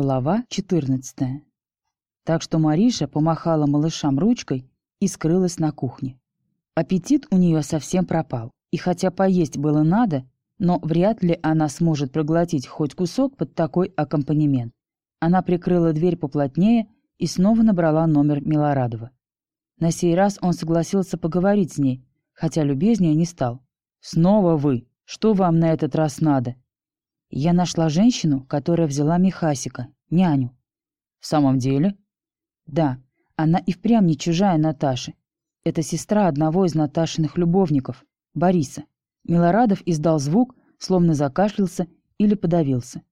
Глава 14. Так что Мариша помахала малышам ручкой и скрылась на кухне. Аппетит у нее совсем пропал, и хотя поесть было надо, но вряд ли она сможет проглотить хоть кусок под такой аккомпанемент. Она прикрыла дверь поплотнее и снова набрала номер Милорадова. На сей раз он согласился поговорить с ней, хотя любезнее не стал. «Снова вы! Что вам на этот раз надо?» Я нашла женщину, которая взяла Михасика, няню. В самом деле? Да, она и впрямь не чужая Наташи. Это сестра одного из Наташиных любовников, Бориса. Милорадов издал звук, словно закашлялся или подавился.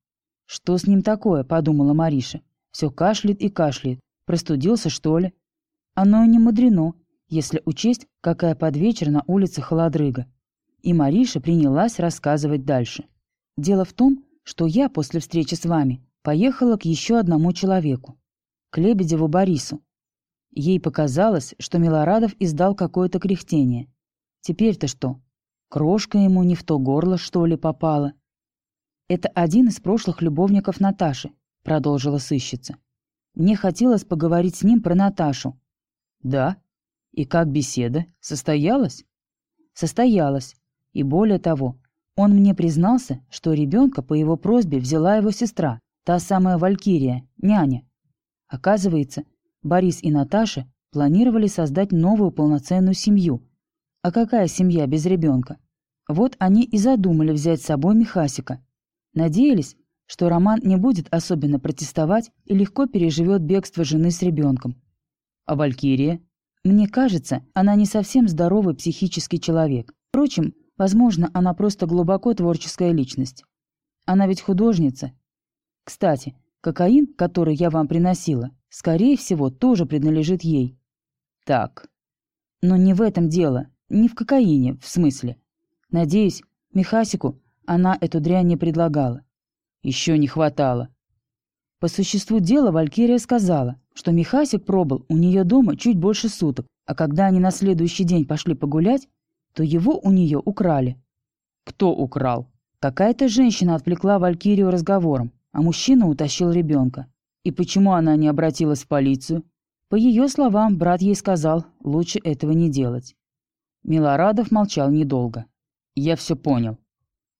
«Что с ним такое?» — подумала Мариша. «Все кашляет и кашляет. Простудился, что ли?» Оно и не мудрено, если учесть, какая под вечер на улице холодрыга. И Мариша принялась рассказывать дальше. Дело в том, что я после встречи с вами поехала к еще одному человеку, к Лебедеву Борису. Ей показалось, что Милорадов издал какое-то кряхтение. Теперь-то что? Крошка ему не в то горло, что ли, попала? Это один из прошлых любовников Наташи, продолжила сыщица. Мне хотелось поговорить с ним про Наташу. Да? И как беседа? Состоялась? Состоялась. И более того, он мне признался, что ребенка по его просьбе взяла его сестра, та самая Валькирия, няня. Оказывается, Борис и Наташа планировали создать новую полноценную семью. А какая семья без ребенка? Вот они и задумали взять с собой Михасика. Надеялись, что Роман не будет особенно протестовать и легко переживет бегство жены с ребенком. А Валькирия? Мне кажется, она не совсем здоровый психический человек. Впрочем, Возможно, она просто глубоко творческая личность. Она ведь художница. Кстати, кокаин, который я вам приносила, скорее всего, тоже принадлежит ей. Так. Но не в этом дело. Не в кокаине, в смысле. Надеюсь, Михасику она эту дрянь не предлагала. Еще не хватало. По существу дела Валькирия сказала, что Михасик пробыл у нее дома чуть больше суток, а когда они на следующий день пошли погулять, то его у нее украли. Кто украл? Какая-то женщина отвлекла Валькирию разговором, а мужчина утащил ребенка. И почему она не обратилась в полицию? По ее словам, брат ей сказал, лучше этого не делать. Милорадов молчал недолго. «Я все понял».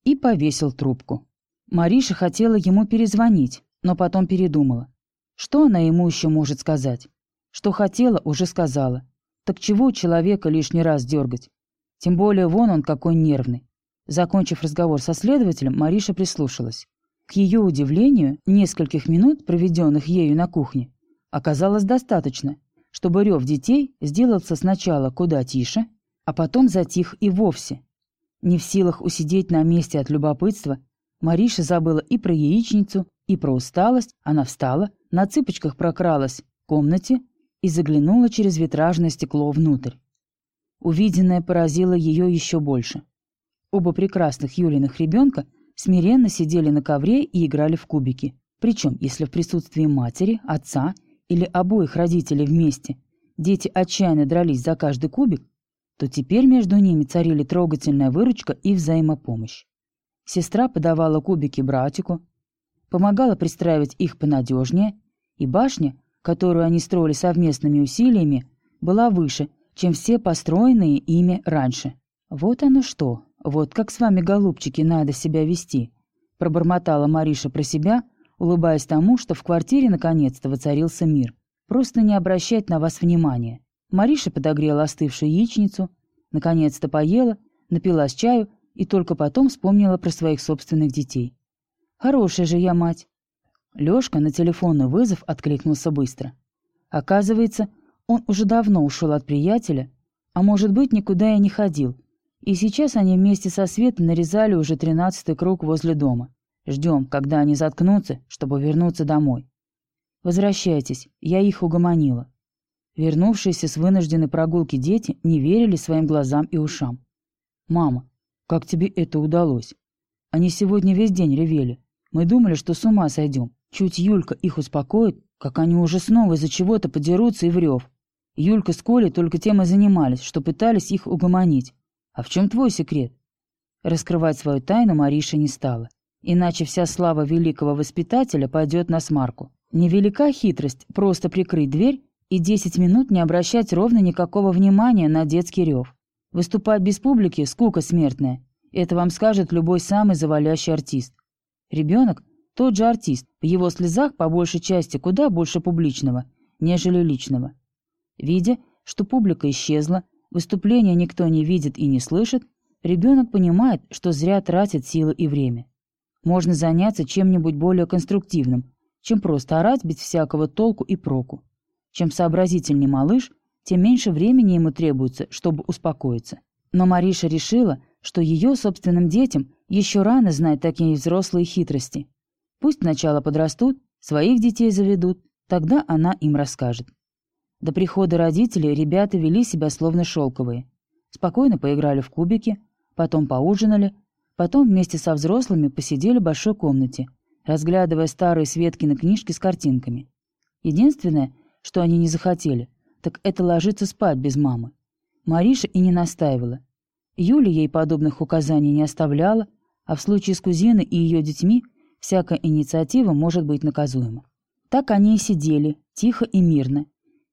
И повесил трубку. Мариша хотела ему перезвонить, но потом передумала. Что она ему еще может сказать? Что хотела, уже сказала. Так чего человека лишний раз дергать? Тем более вон он какой нервный. Закончив разговор со следователем, Мариша прислушалась. К ее удивлению, нескольких минут, проведенных ею на кухне, оказалось достаточно, чтобы рев детей сделался сначала куда тише, а потом затих и вовсе. Не в силах усидеть на месте от любопытства, Мариша забыла и про яичницу, и про усталость, она встала, на цыпочках прокралась в комнате и заглянула через витражное стекло внутрь. Увиденное поразило ее еще больше. Оба прекрасных Юлиных ребенка смиренно сидели на ковре и играли в кубики. Причем, если в присутствии матери, отца или обоих родителей вместе дети отчаянно дрались за каждый кубик, то теперь между ними царили трогательная выручка и взаимопомощь. Сестра подавала кубики братику, помогала пристраивать их понадежнее, и башня, которую они строили совместными усилиями, была выше чем все построенные ими раньше. Вот оно что, вот как с вами, голубчики, надо себя вести, пробормотала Мариша про себя, улыбаясь тому, что в квартире наконец-то воцарился мир. Просто не обращать на вас внимания. Мариша подогрела остывшую яичницу, наконец-то поела, напилась чаю и только потом вспомнила про своих собственных детей. Хорошая же я мать. Лёшка на телефонный вызов откликнулся быстро. Оказывается, он уже давно ушел от приятеля, а может быть, никуда и не ходил. И сейчас они вместе со Светой нарезали уже тринадцатый круг возле дома. Ждем, когда они заткнутся, чтобы вернуться домой. Возвращайтесь, я их угомонила. Вернувшиеся с вынужденной прогулки дети не верили своим глазам и ушам. «Мама, как тебе это удалось? Они сегодня весь день ревели. Мы думали, что с ума сойдем. Чуть Юлька их успокоит, как они уже снова из-за чего-то подерутся и врев. Юлька с Колей только тем и занимались, что пытались их угомонить. А в чем твой секрет? Раскрывать свою тайну Мариша не стала. Иначе вся слава великого воспитателя пойдет на смарку. Невелика хитрость просто прикрыть дверь и 10 минут не обращать ровно никакого внимания на детский рев. Выступать без публики – скука смертная. Это вам скажет любой самый завалящий артист. Ребенок – тот же артист, в его слезах по большей части куда больше публичного, нежели личного. Видя, что публика исчезла, выступления никто не видит и не слышит, ребенок понимает, что зря тратит силы и время. Можно заняться чем-нибудь более конструктивным, чем просто орать без всякого толку и проку. Чем сообразительнее малыш, тем меньше времени ему требуется, чтобы успокоиться. Но Мариша решила, что ее собственным детям еще рано знать такие взрослые хитрости. Пусть сначала подрастут, своих детей заведут, тогда она им расскажет. До прихода родителей ребята вели себя словно шелковые. Спокойно поиграли в кубики, потом поужинали, потом вместе со взрослыми посидели в большой комнате, разглядывая старые Светкины книжки с картинками. Единственное, что они не захотели, так это ложиться спать без мамы. Мариша и не настаивала. Юля ей подобных указаний не оставляла, а в случае с кузиной и ее детьми всякая инициатива может быть наказуема. Так они и сидели, тихо и мирно.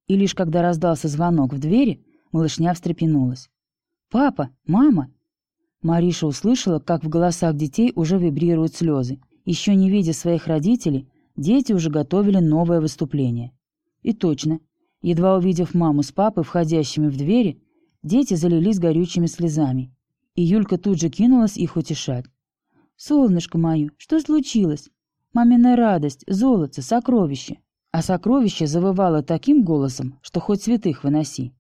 И лишь когда раздался звонок в двери, малышня встрепенулась. «Папа! Мама!» Мариша услышала, как в голосах детей уже вибрируют слезы. Еще не видя своих родителей, дети уже готовили новое выступление. И точно, едва увидев маму с папой, входящими в двери, дети залились горючими слезами. И Юлька тут же кинулась их утешать. «Солнышко мое, что случилось? Мамина радость, золото, сокровище!» А сокровище завывало таким голосом, что хоть святых выноси.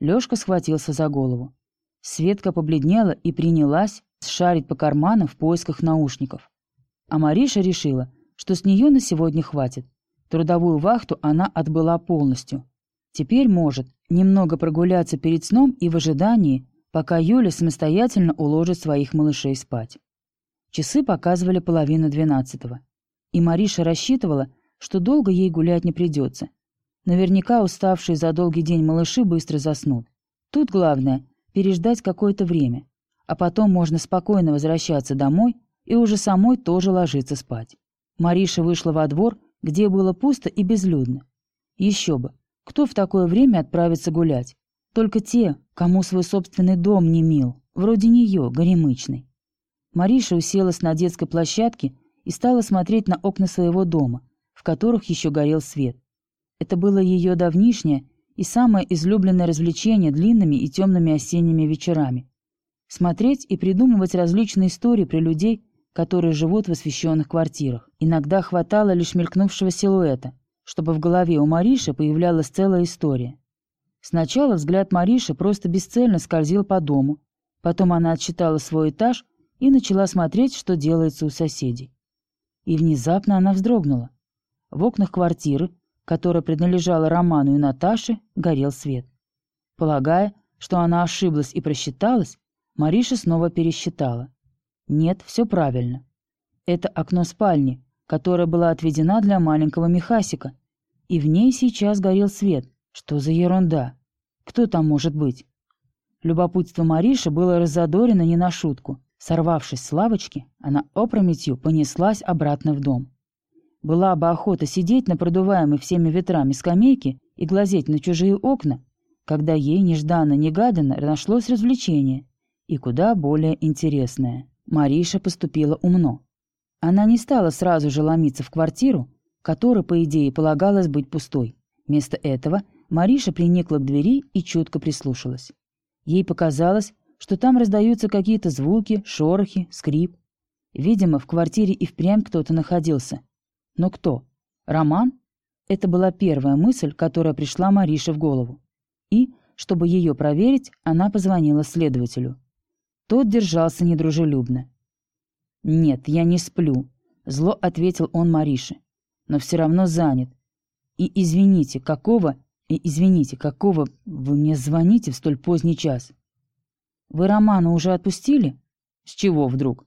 Лёшка схватился за голову. Светка побледнела и принялась шарить по карманам в поисках наушников. А Мариша решила, что с нее на сегодня хватит. Трудовую вахту она отбыла полностью. Теперь может немного прогуляться перед сном и в ожидании, пока Юля самостоятельно уложит своих малышей спать. Часы показывали половину двенадцатого. И Мариша рассчитывала, что долго ей гулять не придется. Наверняка уставшие за долгий день малыши быстро заснут. Тут главное — переждать какое-то время, а потом можно спокойно возвращаться домой и уже самой тоже ложиться спать. Мариша вышла во двор где было пусто и безлюдно. Еще бы, кто в такое время отправится гулять? Только те, кому свой собственный дом не мил, вроде нее, горемычной. Мариша уселась на детской площадке и стала смотреть на окна своего дома, которых еще горел свет. Это было ее давнишнее и самое излюбленное развлечение длинными и темными осенними вечерами. Смотреть и придумывать различные истории при людей, которые живут в освещенных квартирах. Иногда хватало лишь мелькнувшего силуэта, чтобы в голове у Мариши появлялась целая история. Сначала взгляд Мариши просто бесцельно скользил по дому, потом она отсчитала свой этаж и начала смотреть, что делается у соседей. И внезапно она вздрогнула. В окнах квартиры, которая принадлежала Роману и Наташе, горел свет. Полагая, что она ошиблась и просчиталась, Мариша снова пересчитала. Нет, все правильно. Это окно спальни, которое было отведено для маленького Михасика. И в ней сейчас горел свет. Что за ерунда? Кто там может быть? Любопытство Мариши было разодорено не на шутку. Сорвавшись с лавочки, она опрометью понеслась обратно в дом. Была бы охота сидеть на продуваемой всеми ветрами скамейке и глазеть на чужие окна, когда ей нежданно-негаданно нашлось развлечение, и куда более интересное. Мариша поступила умно. Она не стала сразу же ломиться в квартиру, которая, по идее, полагалась быть пустой. Вместо этого Мариша приникла к двери и чутко прислушалась. Ей показалось, что там раздаются какие-то звуки, шорохи, скрип. Видимо, в квартире и впрямь кто-то находился. Но кто? Роман? Это была первая мысль, которая пришла Марише в голову. И, чтобы ее проверить, она позвонила следователю. Тот держался недружелюбно. «Нет, я не сплю», — зло ответил он Марише. «Но все равно занят. И извините, какого... И извините, какого вы мне звоните в столь поздний час?» «Вы Романа уже отпустили?» «С чего вдруг?»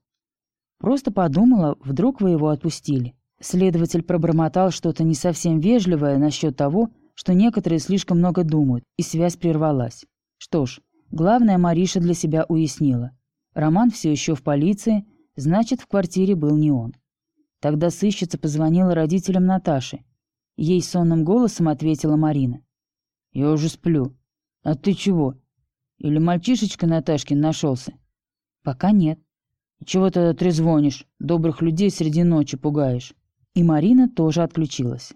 «Просто подумала, вдруг вы его отпустили». Следователь пробормотал что-то не совсем вежливое насчет того, что некоторые слишком много думают, и связь прервалась. Что ж, Главное Мариша для себя уяснила. Роман все еще в полиции, Значит, в квартире был не он. Тогда сыщица позвонила родителям Наташи. Ей сонным голосом ответила Марина. «Я уже сплю. А ты чего? Или мальчишечка Наташкин нашелся?» «Пока нет». «Чего ты трезвонишь? Добрых людей среди ночи пугаешь». И Марина тоже отключилась.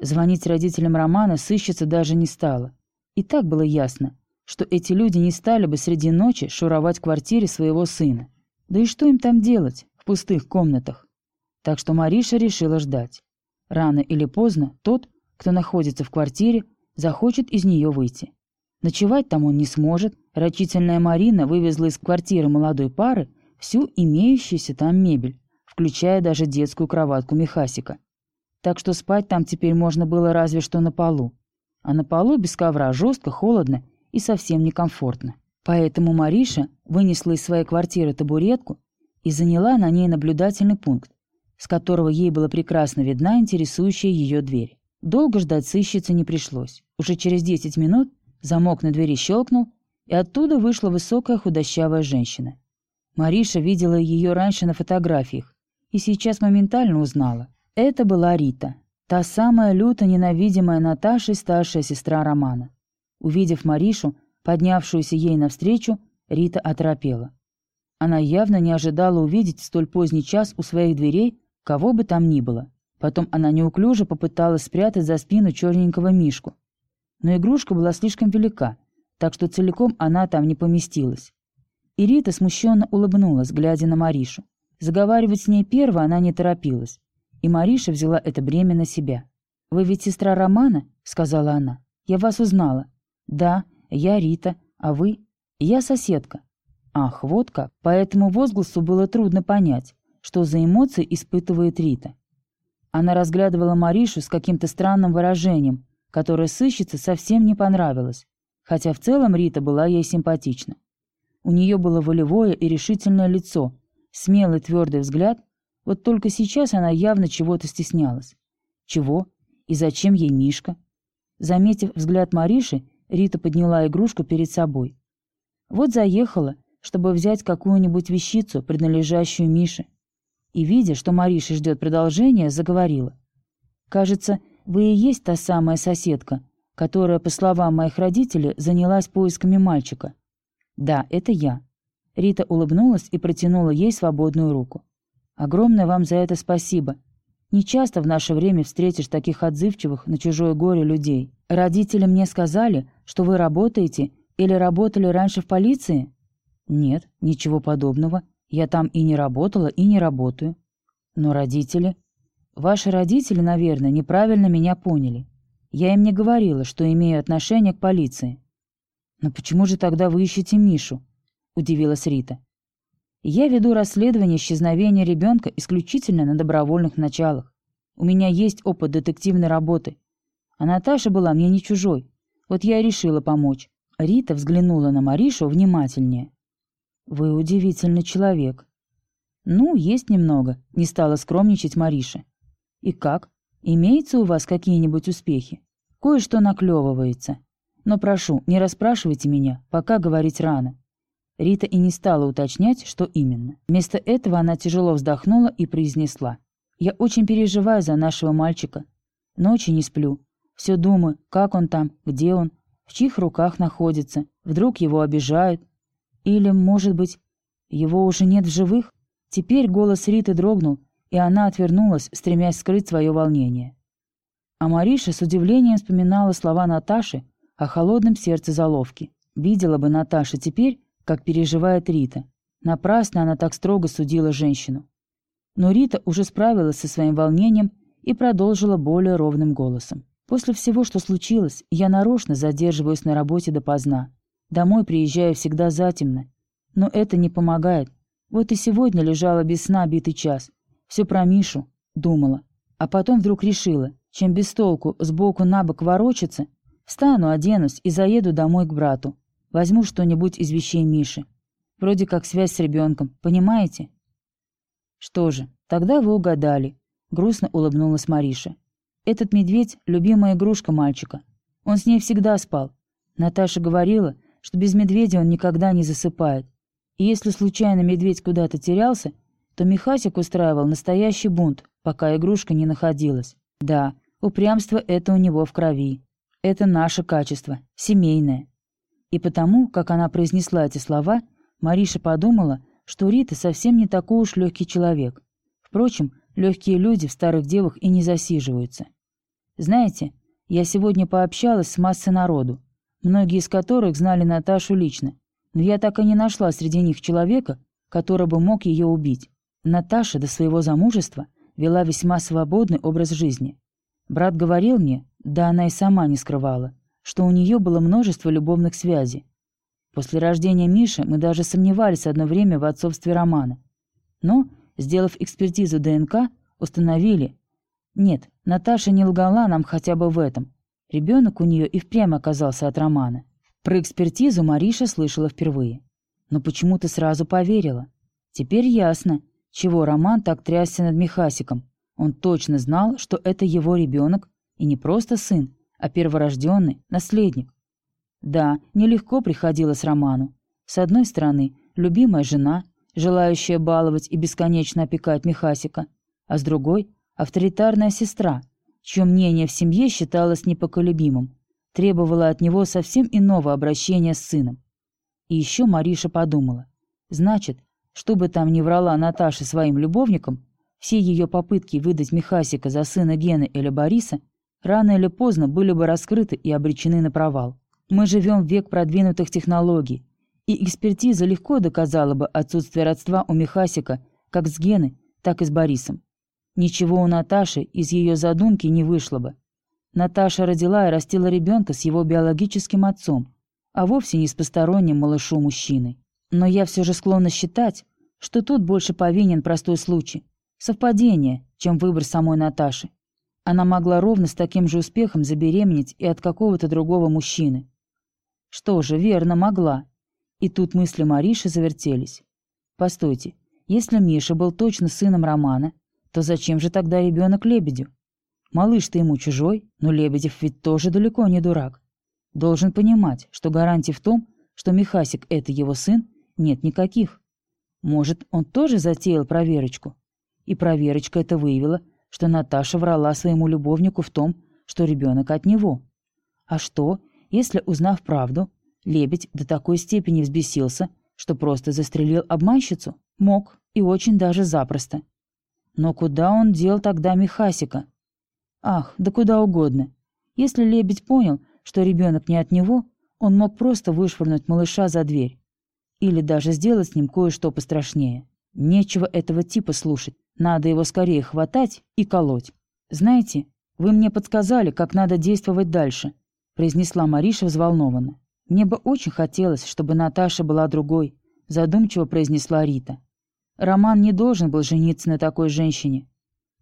Звонить родителям Романа сыщица даже не стала. И так было ясно, что эти люди не стали бы среди ночи шуровать в квартире своего сына. Да и что им там делать в пустых комнатах? Так что Мариша решила ждать. Рано или поздно тот, кто находится в квартире, захочет из нее выйти. Ночевать там он не сможет, рачительная Марина вывезла из квартиры молодой пары всю имеющуюся там мебель, включая даже детскую кроватку Михасика. Так что спать там теперь можно было разве что на полу. А на полу без ковра жестко, холодно и совсем некомфортно. Поэтому Мариша вынесла из своей квартиры табуретку и заняла на ней наблюдательный пункт, с которого ей была прекрасно видна интересующая ее дверь. Долго ждать сыщицы не пришлось. Уже через 10 минут замок на двери щелкнул, и оттуда вышла высокая худощавая женщина. Мариша видела ее раньше на фотографиях и сейчас моментально узнала. Это была Рита, та самая люто ненавидимая Наташей старшая сестра Романа. Увидев Маришу, поднявшуюся ей навстречу, Рита оторопела. Она явно не ожидала увидеть столь поздний час у своих дверей кого бы там ни было. Потом она неуклюже попыталась спрятать за спину черненького мишку. Но игрушка была слишком велика, так что целиком она там не поместилась. И Рита смущенно улыбнулась, глядя на Маришу. Заговаривать с ней перво она не торопилась, и Мариша взяла это бремя на себя. «Вы ведь сестра Романа?» — сказала она. «Я вас узнала». «Да, я Рита, а вы?» «Я соседка». Ах, вот как. По этому возгласу было трудно понять, что за эмоции испытывает Рита. Она разглядывала Маришу с каким-то странным выражением, которое сыщице совсем не понравилось, хотя в целом Рита была ей симпатична. У нее было волевое и решительное лицо, смелый твердый взгляд, вот только сейчас она явно чего-то стеснялась. Чего? И зачем ей Мишка? Заметив взгляд Мариши, Рита подняла игрушку перед собой. Вот заехала, чтобы взять какую-нибудь вещицу, принадлежащую Мише и, видя, что Мариша ждет продолжения, заговорила. «Кажется, вы и есть та самая соседка, которая, по словам моих родителей, занялась поисками мальчика». «Да, это я». Рита улыбнулась и протянула ей свободную руку. «Огромное вам за это спасибо. Не часто в наше время встретишь таких отзывчивых на чужое горе людей. Родители мне сказали, что вы работаете или работали раньше в полиции?» «Нет, ничего подобного. Я там и не работала, и не работаю. Но родители... Ваши родители, наверное, неправильно меня поняли. Я им не говорила, что имею отношение к полиции. Но почему же тогда вы ищете Мишу? Удивилась Рита. Я веду расследование исчезновения ребенка исключительно на добровольных началах. У меня есть опыт детективной работы. А Наташа была мне не чужой. Вот я и решила помочь. Рита взглянула на Маришу внимательнее. «Вы удивительный человек». «Ну, есть немного», — не стала скромничать Мариша. «И как? Имеются у вас какие-нибудь успехи? Кое-что наклевывается. Но прошу, не расспрашивайте меня, пока говорить рано». Рита и не стала уточнять, что именно. Вместо этого она тяжело вздохнула и произнесла. «Я очень переживаю за нашего мальчика. Ночи не сплю. Все думаю, как он там, где он, в чьих руках находится. Вдруг его обижают, или, может быть, его уже нет в живых? Теперь голос Риты дрогнул, и она отвернулась, стремясь скрыть свое волнение. А Мариша с удивлением вспоминала слова Наташи о холодном сердце заловки. Видела бы Наташа теперь, как переживает Рита. Напрасно она так строго судила женщину. Но Рита уже справилась со своим волнением и продолжила более ровным голосом. «После всего, что случилось, я нарочно задерживаюсь на работе допоздна. Домой приезжаю всегда затемно. Но это не помогает. Вот и сегодня лежала без сна битый час. Все про Мишу. Думала. А потом вдруг решила, чем без толку сбоку на бок ворочаться, встану, оденусь и заеду домой к брату. Возьму что-нибудь из вещей Миши. Вроде как связь с ребенком, понимаете? Что же, тогда вы угадали. Грустно улыбнулась Мариша. Этот медведь — любимая игрушка мальчика. Он с ней всегда спал. Наташа говорила, что без медведя он никогда не засыпает. И если случайно медведь куда-то терялся, то Михасик устраивал настоящий бунт, пока игрушка не находилась. Да, упрямство это у него в крови. Это наше качество, семейное. И потому, как она произнесла эти слова, Мариша подумала, что Рита совсем не такой уж легкий человек. Впрочем, легкие люди в старых девах и не засиживаются. Знаете, я сегодня пообщалась с массой народу, многие из которых знали Наташу лично, но я так и не нашла среди них человека, который бы мог ее убить. Наташа до своего замужества вела весьма свободный образ жизни. Брат говорил мне, да она и сама не скрывала, что у нее было множество любовных связей. После рождения Миши мы даже сомневались одно время в отцовстве Романа. Но, сделав экспертизу ДНК, установили... Нет, Наташа не лгала нам хотя бы в этом. Ребенок у нее и впрямь оказался от Романа. Про экспертизу Мариша слышала впервые. Но почему-то сразу поверила. Теперь ясно, чего Роман так трясся над Михасиком. Он точно знал, что это его ребенок, и не просто сын, а перворожденный, наследник. Да, нелегко приходилось Роману. С одной стороны, любимая жена, желающая баловать и бесконечно опекать Михасика, а с другой — авторитарная сестра, чье мнение в семье считалось непоколебимым, требовала от него совсем иного обращения с сыном. И еще Мариша подумала. Значит, что бы там ни врала Наташа своим любовникам, все ее попытки выдать Михасика за сына Гены или Бориса рано или поздно были бы раскрыты и обречены на провал. Мы живем в век продвинутых технологий, и экспертиза легко доказала бы отсутствие родства у Михасика как с Геной, так и с Борисом. Ничего у Наташи из ее задумки не вышло бы. Наташа родила и растила ребенка с его биологическим отцом, а вовсе не с посторонним малышу-мужчиной. Но я все же склонна считать, что тут больше повинен простой случай. Совпадение, чем выбор самой Наташи. Она могла ровно с таким же успехом забеременеть и от какого-то другого мужчины. Что же, верно, могла. И тут мысли Мариши завертелись. Постойте, если Миша был точно сыном Романа, то зачем же тогда ребенок Лебедю? Малыш-то ему чужой, но Лебедев ведь тоже далеко не дурак. Должен понимать, что гарантий в том, что Михасик — это его сын, нет никаких. Может, он тоже затеял проверочку? И проверочка это выявила, что Наташа врала своему любовнику в том, что ребенок от него. А что, если, узнав правду, лебедь до такой степени взбесился, что просто застрелил обманщицу? Мог, и очень даже запросто. Но куда он дел тогда Михасика? Ах, да куда угодно. Если лебедь понял, что ребенок не от него, он мог просто вышвырнуть малыша за дверь. Или даже сделать с ним кое-что пострашнее. Нечего этого типа слушать. Надо его скорее хватать и колоть. Знаете, вы мне подсказали, как надо действовать дальше, произнесла Мариша взволнованно. Мне бы очень хотелось, чтобы Наташа была другой, задумчиво произнесла Рита. Роман не должен был жениться на такой женщине.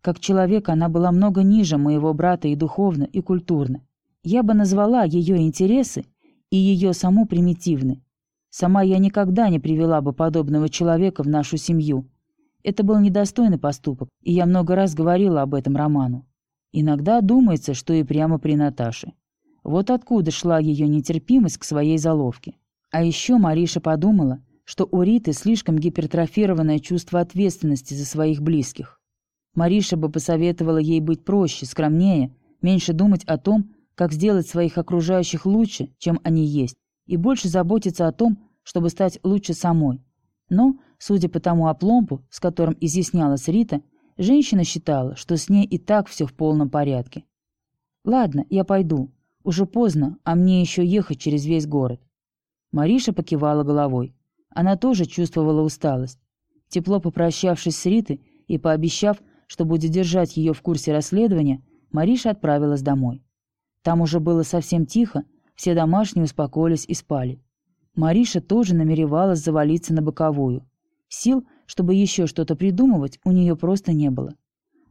Как человек она была много ниже моего брата и духовно, и культурно. Я бы назвала ее интересы и ее саму примитивны. Сама я никогда не привела бы подобного человека в нашу семью. Это был недостойный поступок, и я много раз говорила об этом Роману. Иногда думается, что и прямо при Наташе. Вот откуда шла ее нетерпимость к своей заловке. А еще Мариша подумала, что у Риты слишком гипертрофированное чувство ответственности за своих близких. Мариша бы посоветовала ей быть проще, скромнее, меньше думать о том, как сделать своих окружающих лучше, чем они есть, и больше заботиться о том, чтобы стать лучше самой. Но, судя по тому опломбу, с которым изъяснялась Рита, женщина считала, что с ней и так все в полном порядке. «Ладно, я пойду. Уже поздно, а мне еще ехать через весь город». Мариша покивала головой. Она тоже чувствовала усталость. Тепло попрощавшись с Ритой и пообещав, что будет держать ее в курсе расследования, Мариша отправилась домой. Там уже было совсем тихо, все домашние успокоились и спали. Мариша тоже намеревалась завалиться на боковую. Сил, чтобы еще что-то придумывать, у нее просто не было.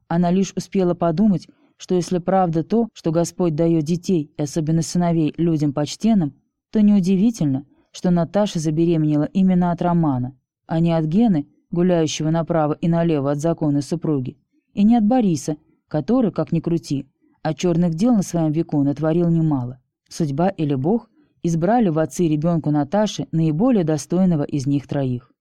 Она лишь успела подумать, что если правда то, что Господь дает детей, и особенно сыновей, людям почтенным, то неудивительно, что Наташа забеременела именно от Романа, а не от Гены, гуляющего направо и налево от законной супруги, и не от Бориса, который, как ни крути, а черных дел на своем веку натворил немало. Судьба или Бог избрали в отцы ребенку Наташи наиболее достойного из них троих.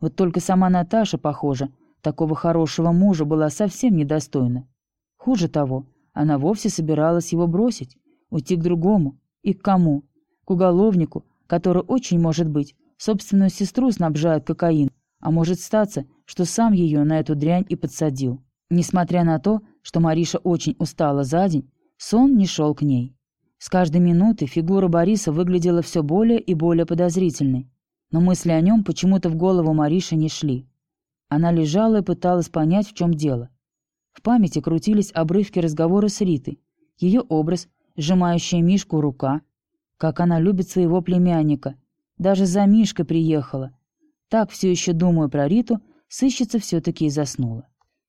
Вот только сама Наташа, похоже, Такого хорошего мужа была совсем недостойна. Хуже того, она вовсе собиралась его бросить, уйти к другому. И к кому? К уголовнику, который очень может быть, собственную сестру снабжает кокаин, а может статься, что сам ее на эту дрянь и подсадил. Несмотря на то, что Мариша очень устала за день, сон не шел к ней. С каждой минуты фигура Бориса выглядела все более и более подозрительной, но мысли о нем почему-то в голову Мариши не шли. Она лежала и пыталась понять, в чем дело. В памяти крутились обрывки разговора с Ритой, ее образ, сжимающая Мишку рука, как она любит своего племянника, даже за Мишкой приехала. Так все еще думаю про Риту, сыщица все-таки и заснула.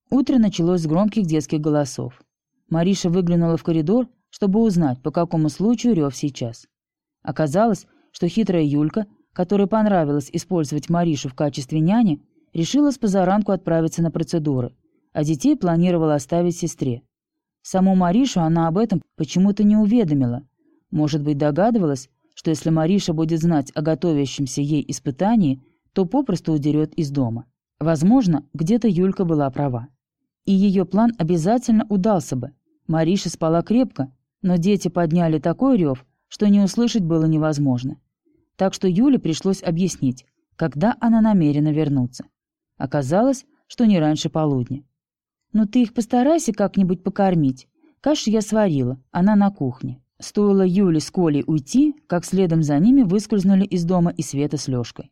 Утро началось с громких детских голосов. Мариша выглянула в коридор, чтобы узнать, по какому случаю рев сейчас. Оказалось, что хитрая Юлька, которой понравилось использовать Маришу в качестве няни, решила с позаранку отправиться на процедуры, а детей планировала оставить сестре. Саму Маришу она об этом почему-то не уведомила. Может быть, догадывалась, что если Мариша будет знать о готовящемся ей испытании, то попросту удерет из дома. Возможно, где-то Юлька была права и ее план обязательно удался бы. Мариша спала крепко, но дети подняли такой рев, что не услышать было невозможно. Так что Юле пришлось объяснить, когда она намерена вернуться. Оказалось, что не раньше полудня. «Ну ты их постарайся как-нибудь покормить. Кашу я сварила, она на кухне». Стоило Юле с Колей уйти, как следом за ними выскользнули из дома и Света с Лёшкой.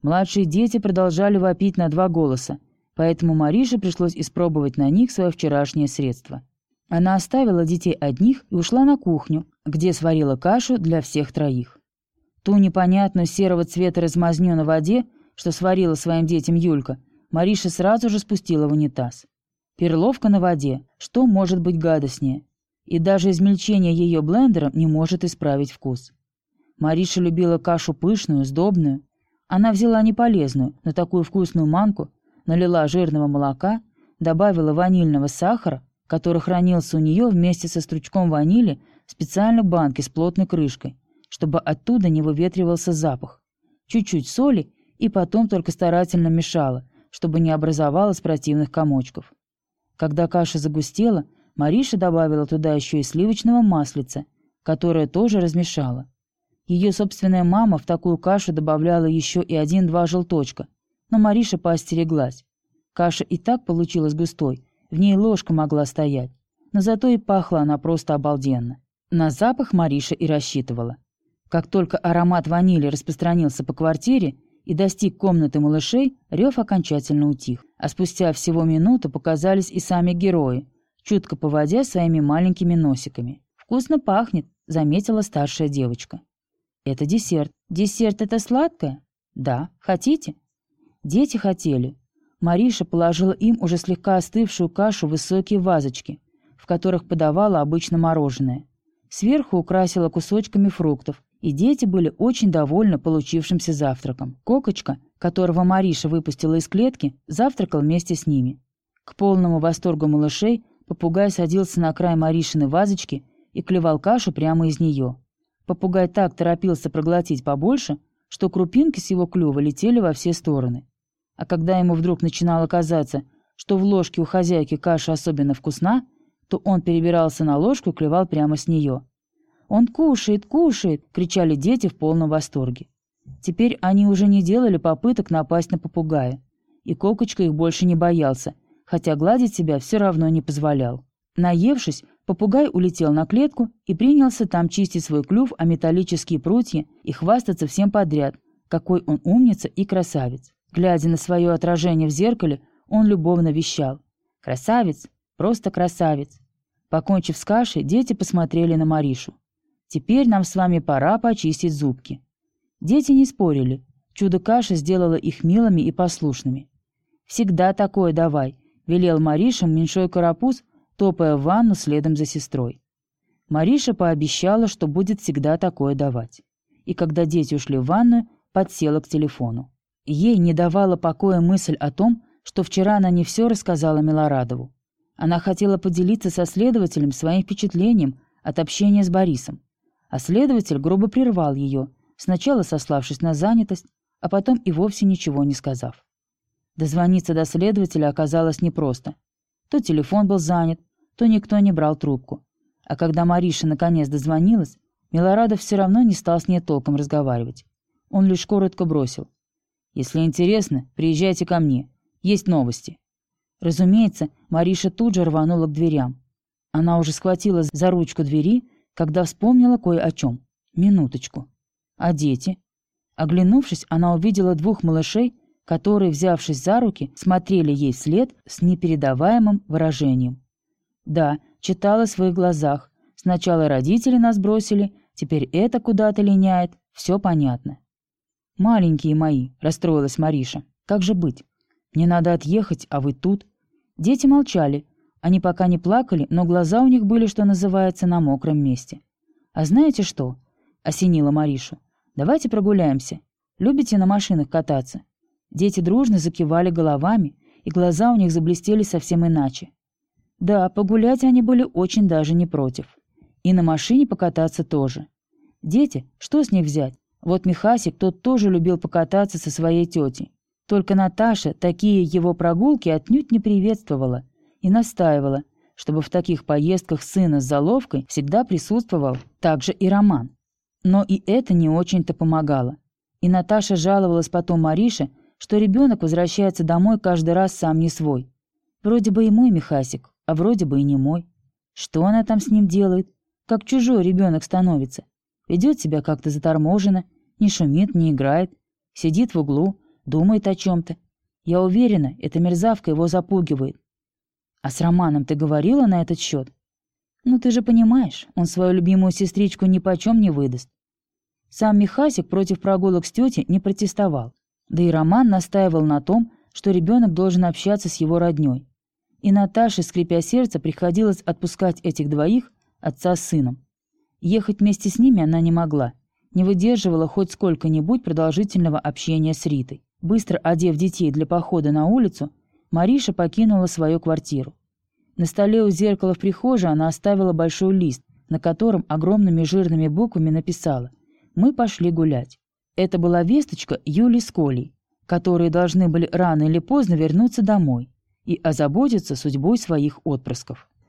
Младшие дети продолжали вопить на два голоса, поэтому Марише пришлось испробовать на них свое вчерашнее средство. Она оставила детей одних и ушла на кухню, где сварила кашу для всех троих. Ту непонятную серого цвета размазню на воде, что сварила своим детям Юлька, Мариша сразу же спустила в унитаз. Перловка на воде, что может быть гадостнее? И даже измельчение ее блендером не может исправить вкус. Мариша любила кашу пышную, сдобную. Она взяла неполезную, но такую вкусную манку, налила жирного молока, добавила ванильного сахара, который хранился у нее вместе со стручком ванили в специальной банке с плотной крышкой, чтобы оттуда не выветривался запах. Чуть-чуть соли и потом только старательно мешала, чтобы не образовалось противных комочков. Когда каша загустела, Мариша добавила туда еще и сливочного маслица, которое тоже размешала. Ее собственная мама в такую кашу добавляла еще и один-два желточка, но Мариша поостереглась. Каша и так получилась густой, в ней ложка могла стоять, но зато и пахла она просто обалденно. На запах Мариша и рассчитывала. Как только аромат ванили распространился по квартире и достиг комнаты малышей, рев окончательно утих. А спустя всего минуту показались и сами герои, чутко поводя своими маленькими носиками. «Вкусно пахнет», — заметила старшая девочка. «Это десерт. Десерт — это сладкое?» «Да. Хотите?» Дети хотели. Мариша положила им уже слегка остывшую кашу в высокие вазочки, в которых подавала обычно мороженое. Сверху украсила кусочками фруктов, и дети были очень довольны получившимся завтраком. Кокочка, которого Мариша выпустила из клетки, завтракал вместе с ними. К полному восторгу малышей попугай садился на край Маришиной вазочки и клевал кашу прямо из нее. Попугай так торопился проглотить побольше, что крупинки с его клюва летели во все стороны. А когда ему вдруг начинало казаться, что в ложке у хозяйки каша особенно вкусна, то он перебирался на ложку и клевал прямо с нее. «Он кушает, кушает!» — кричали дети в полном восторге. Теперь они уже не делали попыток напасть на попугая. И Кокочка их больше не боялся, хотя гладить себя все равно не позволял. Наевшись, попугай улетел на клетку и принялся там чистить свой клюв о металлические прутья и хвастаться всем подряд, какой он умница и красавец. Глядя на свое отражение в зеркале, он любовно вещал. «Красавец! Просто красавец!» Покончив с кашей, дети посмотрели на Маришу. «Теперь нам с вами пора почистить зубки». Дети не спорили. Чудо-каша сделала их милыми и послушными. «Всегда такое давай», — велел Мариша меньшой карапуз, топая в ванну следом за сестрой. Мариша пообещала, что будет всегда такое давать. И когда дети ушли в ванную, подсела к телефону. Ей не давала покоя мысль о том, что вчера она не все рассказала Милорадову. Она хотела поделиться со следователем своим впечатлением от общения с Борисом. А следователь грубо прервал ее, сначала сославшись на занятость, а потом и вовсе ничего не сказав. Дозвониться до следователя оказалось непросто. То телефон был занят, то никто не брал трубку. А когда Мариша наконец дозвонилась, Милорадов все равно не стал с ней толком разговаривать. Он лишь коротко бросил. «Если интересно, приезжайте ко мне. Есть новости». Разумеется, Мариша тут же рванула к дверям. Она уже схватилась за ручку двери, когда вспомнила кое о чем. Минуточку. А дети? Оглянувшись, она увидела двух малышей, которые, взявшись за руки, смотрели ей вслед с непередаваемым выражением. Да, читала в своих глазах. Сначала родители нас бросили, теперь это куда-то линяет, все понятно. «Маленькие мои», — расстроилась Мариша, — «как же быть? Мне надо отъехать, а вы тут». Дети молчали. Они пока не плакали, но глаза у них были, что называется, на мокром месте. «А знаете что?» — осенила Маришу. «Давайте прогуляемся. Любите на машинах кататься?» Дети дружно закивали головами, и глаза у них заблестели совсем иначе. Да, погулять они были очень даже не против. И на машине покататься тоже. Дети, что с них взять? Вот Михасик тот тоже любил покататься со своей тетей. Только Наташа такие его прогулки отнюдь не приветствовала и настаивала, чтобы в таких поездках сына с заловкой всегда присутствовал также и Роман. Но и это не очень-то помогало. И Наташа жаловалась потом Марише, что ребенок возвращается домой каждый раз сам не свой. Вроде бы и мой Михасик, а вроде бы и не мой. Что она там с ним делает? Как чужой ребенок становится. Ведет себя как-то заторможенно, не шумит, не играет, сидит в углу, думает о чем-то. Я уверена, эта мерзавка его запугивает. А с Романом ты говорила на этот счет? Ну ты же понимаешь, он свою любимую сестричку ни почем не выдаст. Сам Михасик против прогулок с тетей не протестовал. Да и Роман настаивал на том, что ребенок должен общаться с его родней. И Наташе, скрипя сердце, приходилось отпускать этих двоих, отца с сыном. Ехать вместе с ними она не могла, не выдерживала хоть сколько-нибудь продолжительного общения с Ритой. Быстро одев детей для похода на улицу, Мариша покинула свою квартиру. На столе у зеркала в прихожей она оставила большой лист, на котором огромными жирными буквами написала «Мы пошли гулять». Это была весточка Юли с Колей, которые должны были рано или поздно вернуться домой и озаботиться судьбой своих отпрысков.